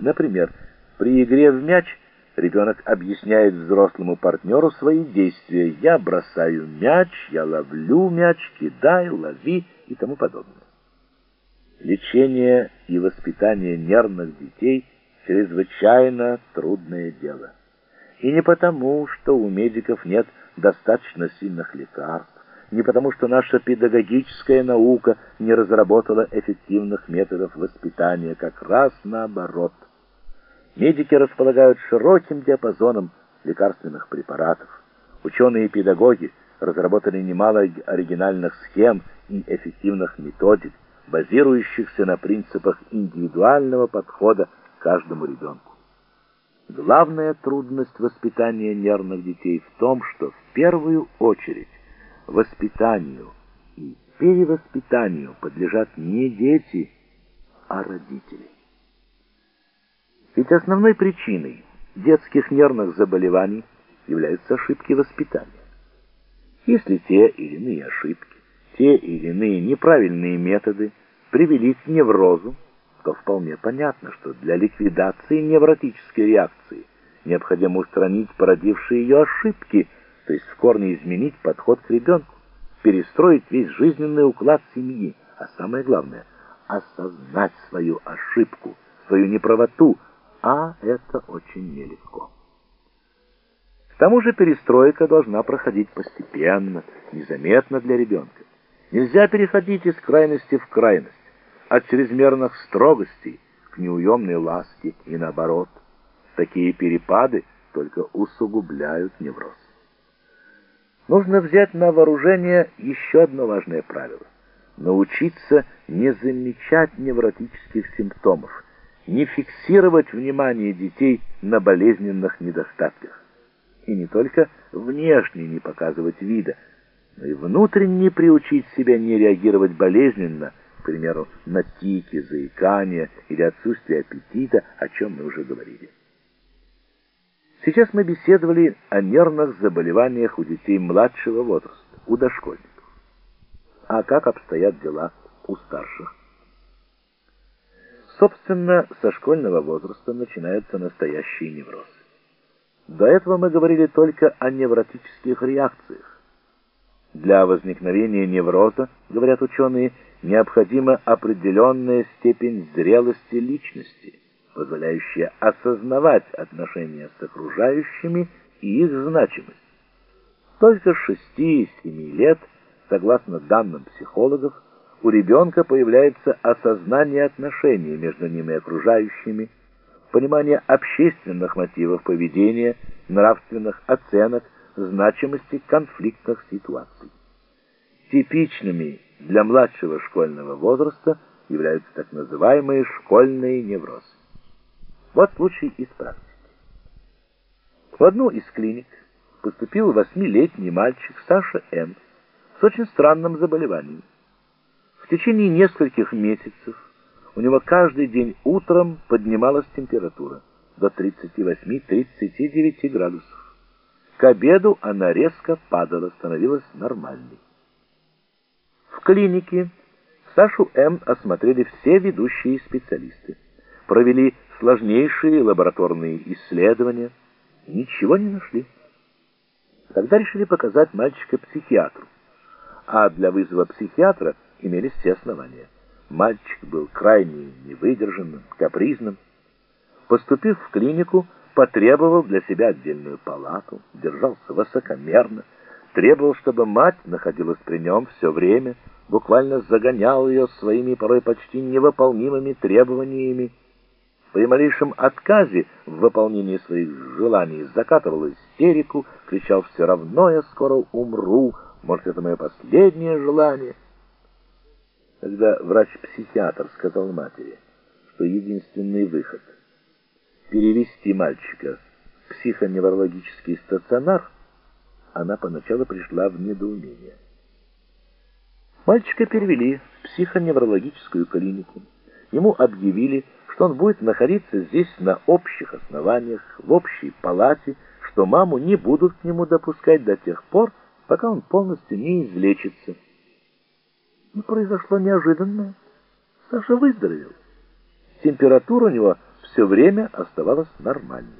Например, при игре в мяч ребенок объясняет взрослому партнеру свои действия. Я бросаю мяч, я ловлю мяч, кидай, лови и тому подобное. Лечение и воспитание нервных детей чрезвычайно трудное дело. И не потому, что у медиков нет достаточно сильных лекарств, не потому, что наша педагогическая наука не разработала эффективных методов воспитания, как раз наоборот. Медики располагают широким диапазоном лекарственных препаратов. Ученые и педагоги разработали немало оригинальных схем и эффективных методик, базирующихся на принципах индивидуального подхода к каждому ребенку. Главная трудность воспитания нервных детей в том, что в первую очередь воспитанию и перевоспитанию подлежат не дети, а родители. Ведь основной причиной детских нервных заболеваний являются ошибки воспитания. Если те или иные ошибки, те или иные неправильные методы привели к неврозу, то вполне понятно, что для ликвидации невротической реакции необходимо устранить породившие ее ошибки, то есть в корне изменить подход к ребенку, перестроить весь жизненный уклад семьи, а самое главное — осознать свою ошибку, свою неправоту, а это очень нелегко. К тому же перестройка должна проходить постепенно, незаметно для ребенка. Нельзя переходить из крайности в крайность от чрезмерных строгостей к неуемной ласке и наоборот. Такие перепады только усугубляют невроз. Нужно взять на вооружение еще одно важное правило – научиться не замечать невротических симптомов, не фиксировать внимание детей на болезненных недостатках. И не только внешне не показывать вида, но и внутренне приучить себя не реагировать болезненно – к примеру, на тики, заикание или отсутствие аппетита, о чем мы уже говорили. Сейчас мы беседовали о нервных заболеваниях у детей младшего возраста, у дошкольников. А как обстоят дела у старших? Собственно, со школьного возраста начинаются настоящие неврозы. До этого мы говорили только о невротических реакциях. Для возникновения невроза, говорят ученые, необходима определенная степень зрелости личности, позволяющая осознавать отношения с окружающими и их значимость. Только с 6-7 лет, согласно данным психологов, у ребенка появляется осознание отношений между ними и окружающими, понимание общественных мотивов поведения, нравственных оценок, значимости конфликтных ситуаций. Типичными для младшего школьного возраста являются так называемые школьные неврозы. Вот случай из практики. В одну из клиник поступил восьмилетний мальчик Саша М. с очень странным заболеванием. В течение нескольких месяцев у него каждый день утром поднималась температура до 38-39 градусов. К обеду она резко падала, становилась нормальной. В клинике Сашу М. осмотрели все ведущие специалисты. Провели сложнейшие лабораторные исследования. Ничего не нашли. Тогда решили показать мальчика психиатру. А для вызова психиатра имелись все основания. Мальчик был крайне невыдержанным, капризным. Поступив в клинику, потребовал для себя отдельную палату, держался высокомерно, требовал, чтобы мать находилась при нем все время, буквально загонял ее своими порой почти невыполнимыми требованиями. При малейшем отказе в выполнении своих желаний закатывал истерику, кричал «все равно я скоро умру, может, это мое последнее желание». Когда врач-психиатр сказал матери, что единственный выход — перевести мальчика в психоневрологический стационар — она поначалу пришла в недоумение. Мальчика перевели в психоневрологическую клинику. Ему объявили, что он будет находиться здесь на общих основаниях, в общей палате, что маму не будут к нему допускать до тех пор, пока он полностью не излечится. Произошло неожиданное. Саша выздоровел. Температура у него все время оставалась нормальной.